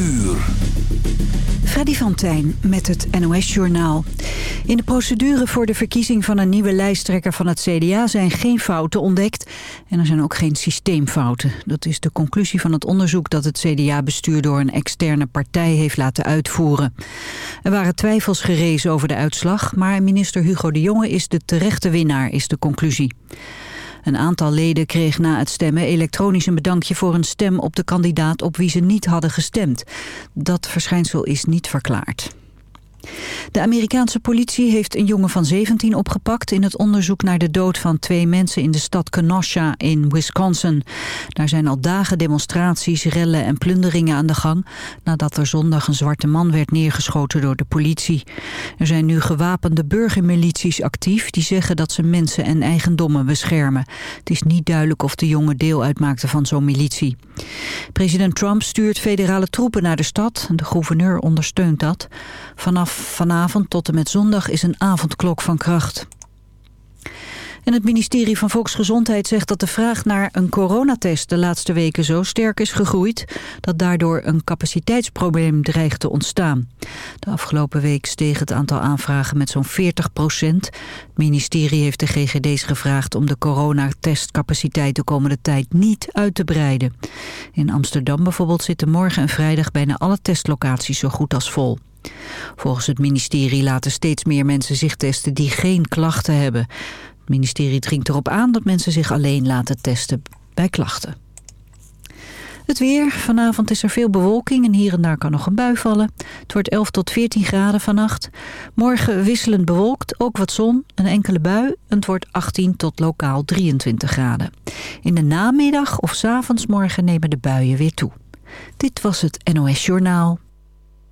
uur. Freddy van Tijn met het NOS-journaal. In de procedure voor de verkiezing van een nieuwe lijsttrekker van het CDA zijn geen fouten ontdekt. En er zijn ook geen systeemfouten. Dat is de conclusie van het onderzoek dat het CDA-bestuur door een externe partij heeft laten uitvoeren. Er waren twijfels gerezen over de uitslag, maar minister Hugo de Jonge is de terechte winnaar, is de conclusie. Een aantal leden kreeg na het stemmen elektronisch een bedankje voor een stem op de kandidaat op wie ze niet hadden gestemd. Dat verschijnsel is niet verklaard. De Amerikaanse politie heeft een jongen van 17 opgepakt... in het onderzoek naar de dood van twee mensen in de stad Kenosha in Wisconsin. Daar zijn al dagen demonstraties, rellen en plunderingen aan de gang... nadat er zondag een zwarte man werd neergeschoten door de politie. Er zijn nu gewapende burgermilities actief... die zeggen dat ze mensen en eigendommen beschermen. Het is niet duidelijk of de jongen deel uitmaakte van zo'n militie. President Trump stuurt federale troepen naar de stad. De gouverneur ondersteunt dat. Vanaf vanavond tot en met zondag is een avondklok van kracht. En het ministerie van Volksgezondheid zegt dat de vraag naar een coronatest de laatste weken zo sterk is gegroeid dat daardoor een capaciteitsprobleem dreigt te ontstaan. De afgelopen week steeg het aantal aanvragen met zo'n 40 procent. Het ministerie heeft de GGD's gevraagd om de coronatestcapaciteit de komende tijd niet uit te breiden. In Amsterdam bijvoorbeeld zitten morgen en vrijdag bijna alle testlocaties zo goed als vol. Volgens het ministerie laten steeds meer mensen zich testen die geen klachten hebben. Het ministerie dringt erop aan dat mensen zich alleen laten testen bij klachten. Het weer. Vanavond is er veel bewolking en hier en daar kan nog een bui vallen. Het wordt 11 tot 14 graden vannacht. Morgen wisselend bewolkt, ook wat zon, een enkele bui. Het wordt 18 tot lokaal 23 graden. In de namiddag of s avonds morgen nemen de buien weer toe. Dit was het NOS Journaal.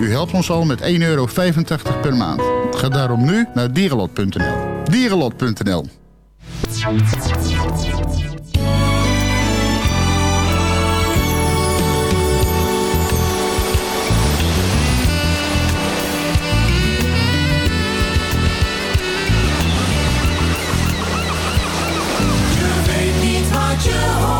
U helpt ons al met 1,85 euro per maand. Ga daarom nu naar dierenlot.nl. Dierenlot.nl Je weet niet wat je hoort.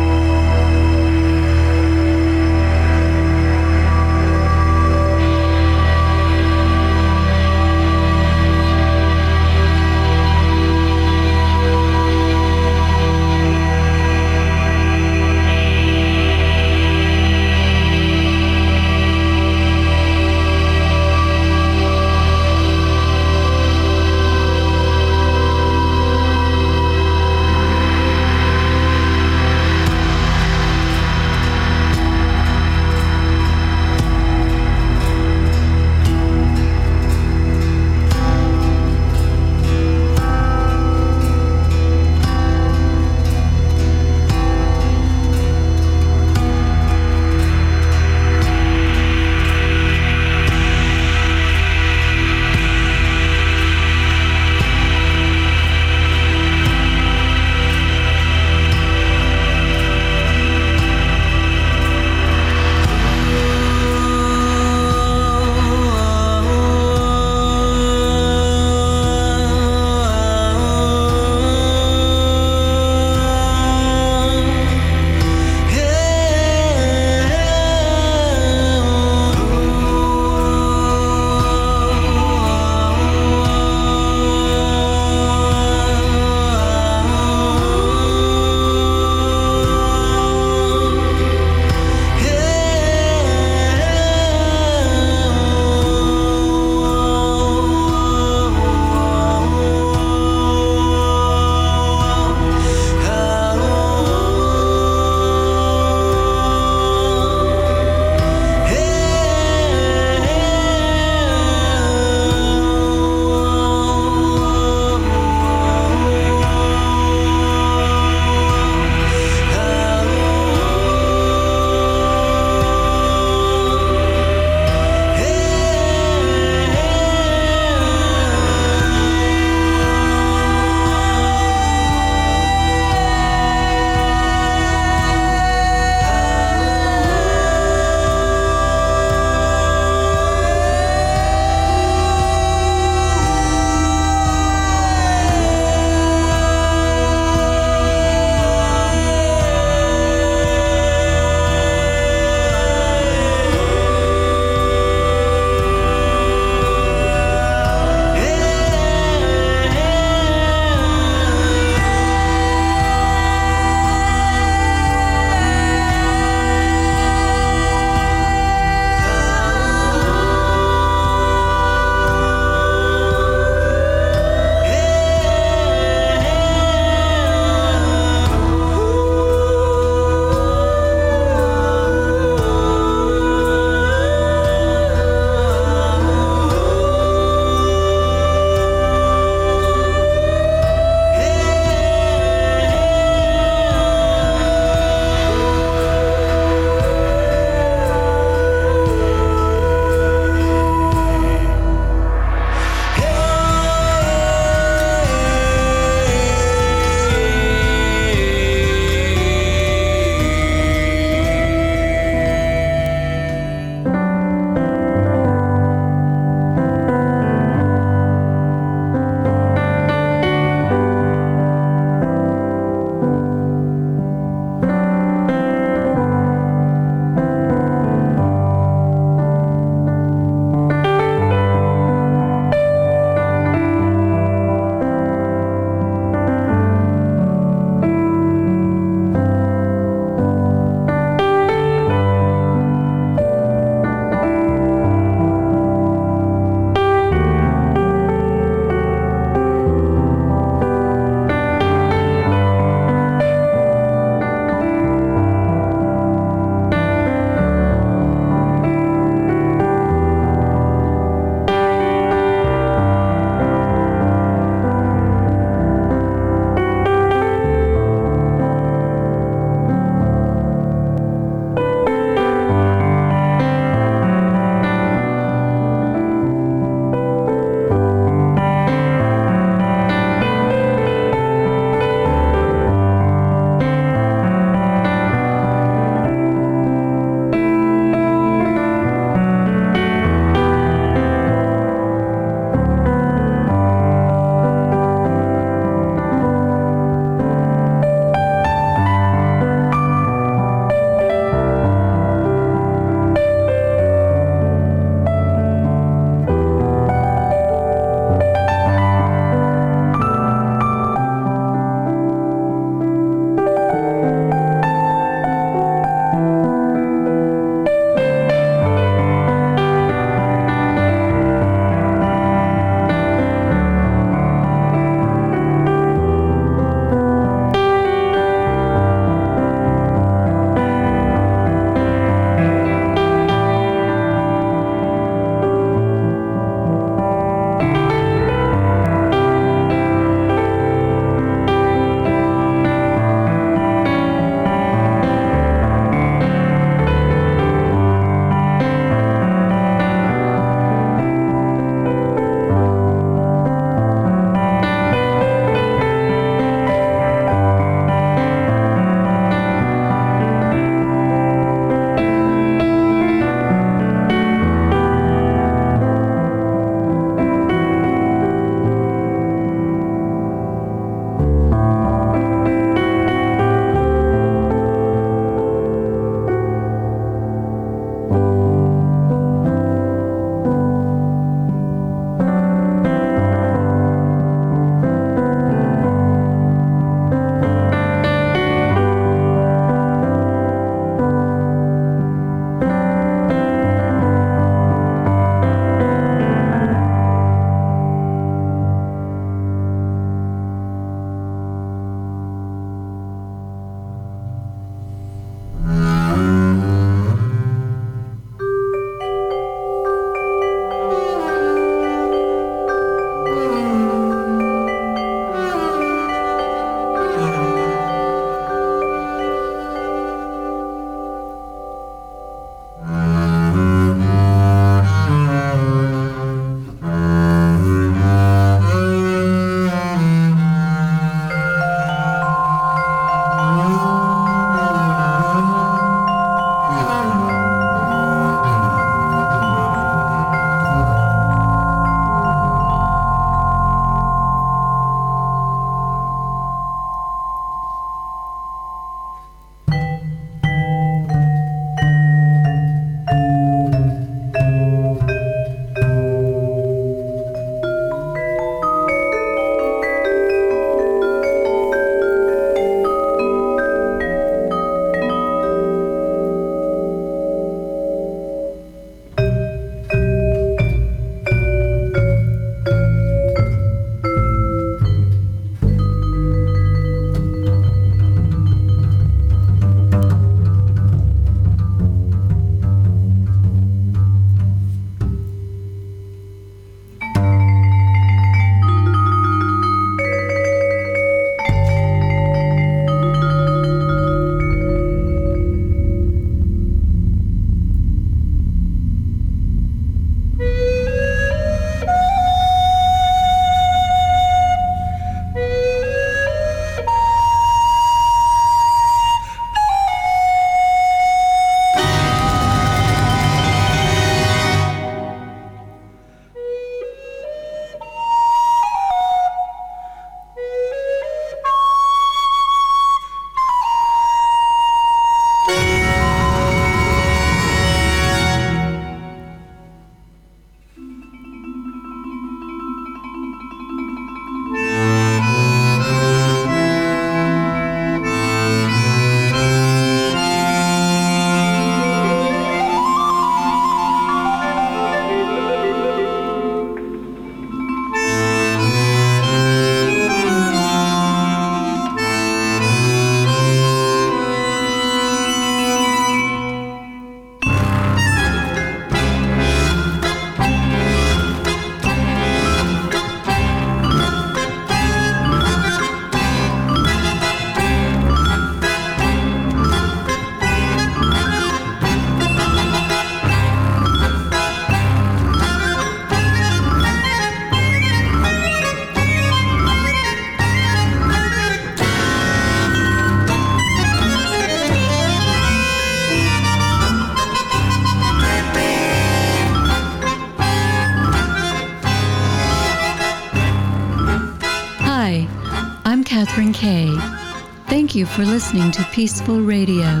Listening to Peaceful Radio,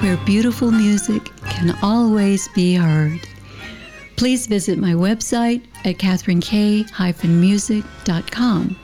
where beautiful music can always be heard. Please visit my website at katherinek-music.com.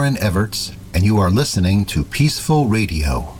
Lauren Everts, and you are listening to Peaceful Radio.